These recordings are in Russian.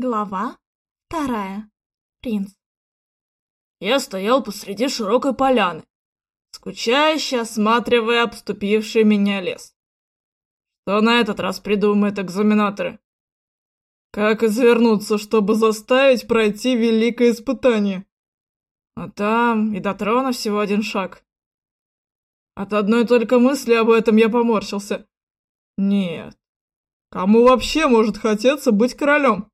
Глава вторая. Принц. Я стоял посреди широкой поляны, скучающе осматривая обступивший меня лес. Что на этот раз придумают экзаменаторы? Как извернуться, чтобы заставить пройти великое испытание? А там и до трона всего один шаг. От одной только мысли об этом я поморщился. Нет. Кому вообще может хотеться быть королем?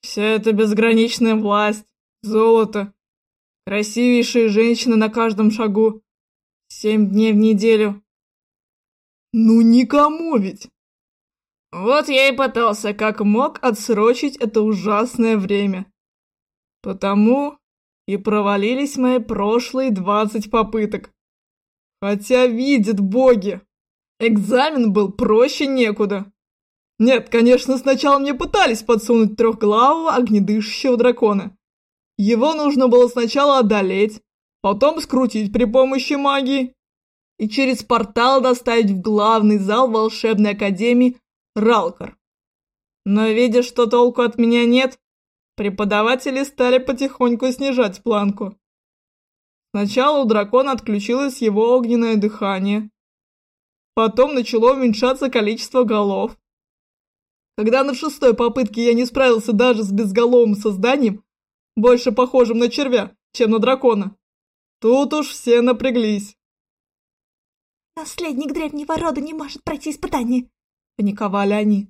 Вся эта безграничная власть, золото, красивейшие женщины на каждом шагу, семь дней в неделю. Ну никому ведь! Вот я и пытался как мог отсрочить это ужасное время. Потому и провалились мои прошлые двадцать попыток. Хотя видят боги, экзамен был проще некуда. Нет, конечно, сначала мне пытались подсунуть трехглавого огнедышащего дракона. Его нужно было сначала одолеть, потом скрутить при помощи магии и через портал доставить в главный зал волшебной академии Ралкар. Но видя, что толку от меня нет, преподаватели стали потихоньку снижать планку. Сначала у дракона отключилось его огненное дыхание. Потом начало уменьшаться количество голов. Когда на шестой попытке я не справился даже с безголовым созданием, больше похожим на червя, чем на дракона, тут уж все напряглись. «Наследник древнего рода не может пройти испытание», — паниковали они.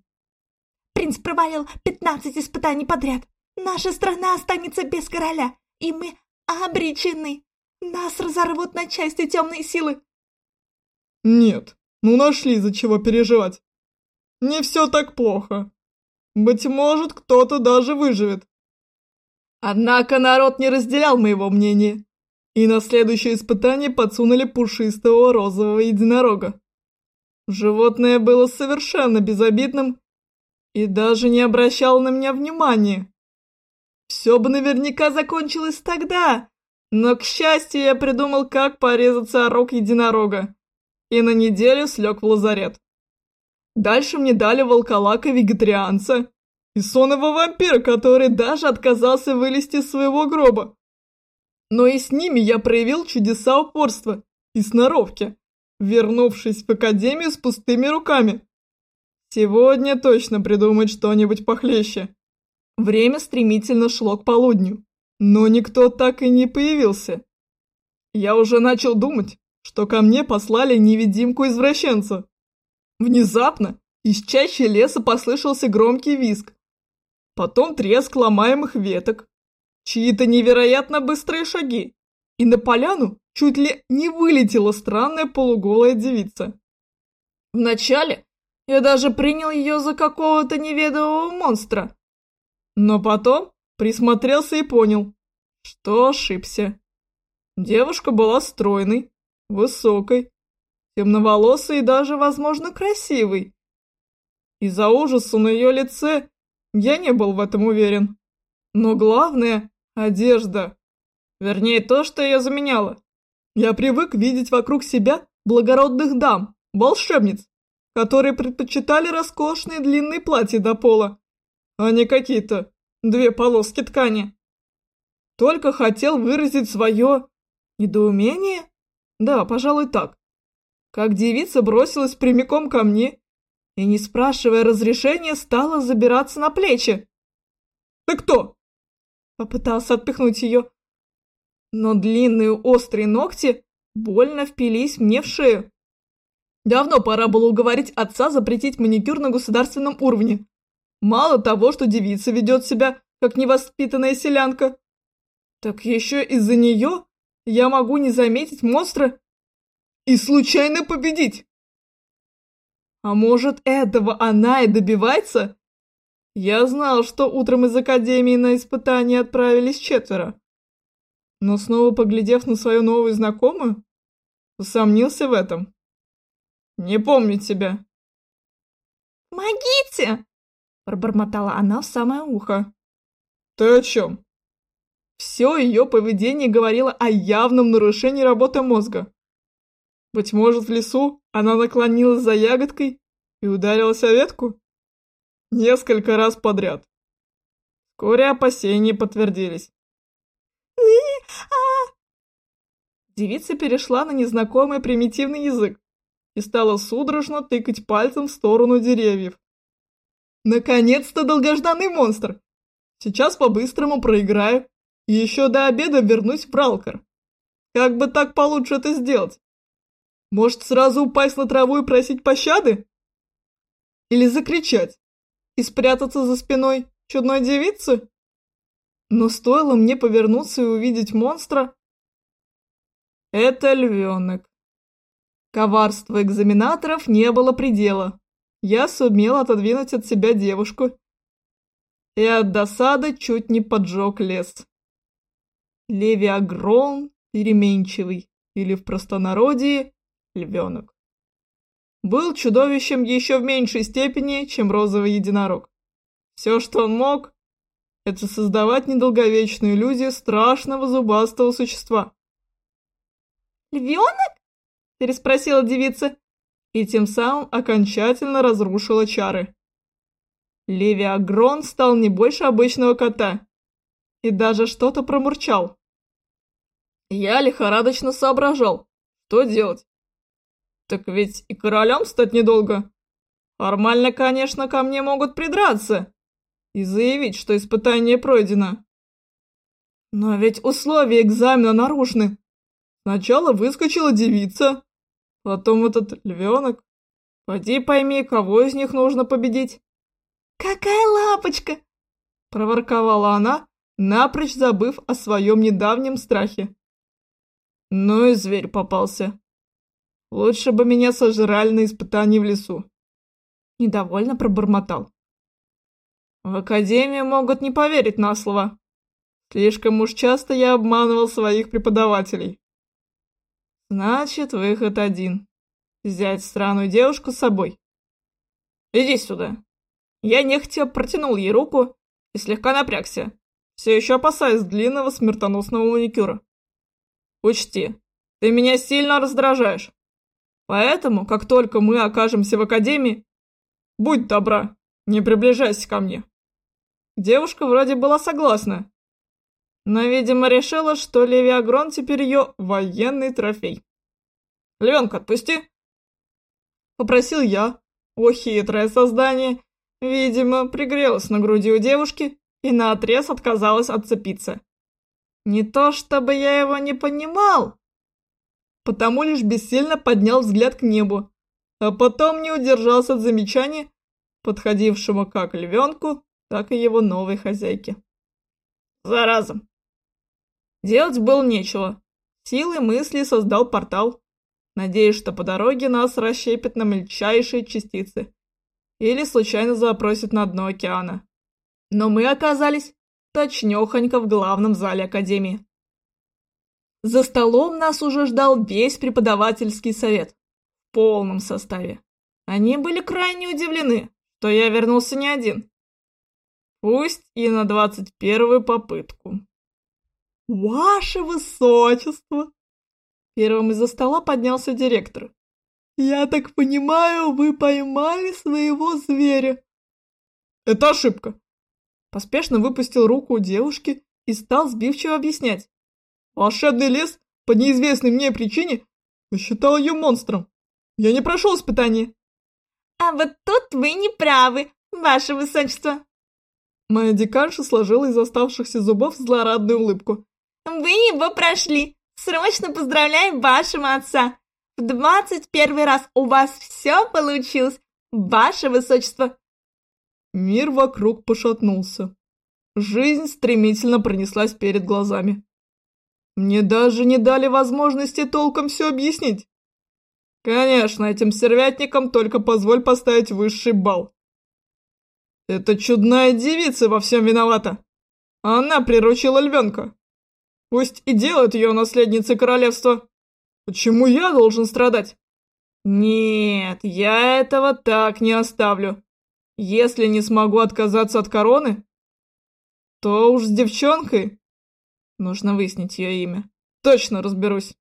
«Принц провалил пятнадцать испытаний подряд. Наша страна останется без короля, и мы обречены. Нас разорвут на части темные силы». «Нет, ну нашли за чего переживать не все так плохо. Быть может, кто-то даже выживет. Однако народ не разделял моего мнения, и на следующее испытание подсунули пушистого розового единорога. Животное было совершенно безобидным и даже не обращало на меня внимания. Все бы наверняка закончилось тогда, но, к счастью, я придумал, как порезаться о рог единорога, и на неделю слег в лазарет. Дальше мне дали волколака-вегетарианца и сонного вампира, который даже отказался вылезти из своего гроба. Но и с ними я проявил чудеса упорства и сноровки, вернувшись в академию с пустыми руками. Сегодня точно придумать что-нибудь похлеще. Время стремительно шло к полудню, но никто так и не появился. Я уже начал думать, что ко мне послали невидимку-извращенца. Внезапно из чащи леса послышался громкий визг. Потом треск ломаемых веток, чьи-то невероятно быстрые шаги, и на поляну чуть ли не вылетела странная полуголая девица. Вначале я даже принял ее за какого-то неведомого монстра, но потом присмотрелся и понял, что ошибся. Девушка была стройной, высокой, темноволосый и даже, возможно, красивый. Из-за ужаса на ее лице я не был в этом уверен. Но главное – одежда. Вернее, то, что ее заменяло. Я привык видеть вокруг себя благородных дам, волшебниц, которые предпочитали роскошные длинные платья до пола, а не какие-то две полоски ткани. Только хотел выразить свое недоумение? Да, пожалуй, так как девица бросилась прямиком ко мне и, не спрашивая разрешения, стала забираться на плечи. «Ты кто?» Попытался отпихнуть ее, но длинные острые ногти больно впились мне в шею. Давно пора было уговорить отца запретить маникюр на государственном уровне. Мало того, что девица ведет себя, как невоспитанная селянка, так еще из-за нее я могу не заметить монстра и случайно победить. А может, этого она и добивается? Я знал, что утром из академии на испытание отправились четверо. Но снова поглядев на свою новую знакомую, усомнился в этом. Не помню тебя. «Помогите!» – пробормотала она в самое ухо. «Ты о чем?» Все ее поведение говорило о явном нарушении работы мозга. Быть может, в лесу она наклонилась за ягодкой и ударилась о ветку? Несколько раз подряд. Вскоре опасения подтвердились. а Девица перешла на незнакомый примитивный язык и стала судорожно тыкать пальцем в сторону деревьев. Наконец-то долгожданный монстр! Сейчас по-быстрому проиграю и еще до обеда вернусь в Бралкар. Как бы так получше это сделать? Может, сразу упасть на траву и просить пощады? Или закричать и спрятаться за спиной чудной девицы? Но стоило мне повернуться и увидеть монстра... Это львенок. Коварства экзаменаторов не было предела. Я сумел отодвинуть от себя девушку и от досады чуть не поджег лес. Левиагрон переменчивый, или в простонародье львенок. Был чудовищем еще в меньшей степени, чем розовый единорог. Все, что он мог, это создавать недолговечную иллюзию страшного зубастого существа. «Львенок?» – переспросила девица, и тем самым окончательно разрушила чары. Левиагрон стал не больше обычного кота и даже что-то промурчал. Я лихорадочно соображал, что делать. Так ведь и королем стать недолго. Формально, конечно, ко мне могут придраться и заявить, что испытание пройдено. Но ведь условия экзамена нарушены. Сначала выскочила девица, потом этот львенок. Пойди пойми, кого из них нужно победить. «Какая лапочка!» – проворковала она, напрочь забыв о своем недавнем страхе. Ну и зверь попался. Лучше бы меня сожрали на испытании в лесу. Недовольно пробормотал. В академии могут не поверить на слово. Слишком уж часто я обманывал своих преподавателей. Значит, выход один. Взять странную девушку с собой. Иди сюда. Я нехотя протянул ей руку и слегка напрягся, все еще опасаясь длинного смертоносного маникюра. Учти, ты меня сильно раздражаешь. Поэтому, как только мы окажемся в академии, будь добра, не приближайся ко мне. Девушка вроде была согласна, но, видимо, решила, что Левиагрон теперь ее военный трофей. «Львенка, отпусти!» Попросил я. О, хитрое создание! Видимо, пригрелась на груди у девушки и наотрез отказалась отцепиться. Не то чтобы я его не понимал, потому лишь бессильно поднял взгляд к небу, а потом не удержался от замечания, подходившему как львенку, так и его новой хозяйке. Зараза! Делать было нечего. Силой мысли создал портал, надеясь, что по дороге нас расщепят на мельчайшие частицы или случайно запросят на дно океана. Но мы оказались точнёхонько в главном зале Академии. За столом нас уже ждал весь преподавательский совет. В полном составе. Они были крайне удивлены, что я вернулся не один. Пусть и на двадцать первую попытку. «Ваше Высочество!» Первым из-за стола поднялся директор. «Я так понимаю, вы поймали своего зверя?» «Это ошибка!» Поспешно выпустил руку у девушки и стал сбивчиво объяснять. Волшебный лес по неизвестной мне причине посчитал ее монстром. Я не прошел испытание. А вот тут вы не правы, ваше высочество. Моя деканша сложила из оставшихся зубов злорадную улыбку. Вы его прошли. Срочно поздравляю вашего отца. В двадцать первый раз у вас все получилось, ваше высочество. Мир вокруг пошатнулся. Жизнь стремительно пронеслась перед глазами. Мне даже не дали возможности толком все объяснить. Конечно, этим сервятникам только позволь поставить высший балл. Эта чудная девица во всем виновата. Она приручила львенка. Пусть и делает ее наследницей королевства. Почему я должен страдать? Нет, я этого так не оставлю. Если не смогу отказаться от короны, то уж с девчонкой. Нужно выяснить ее имя. Точно разберусь.